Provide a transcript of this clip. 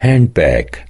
handbag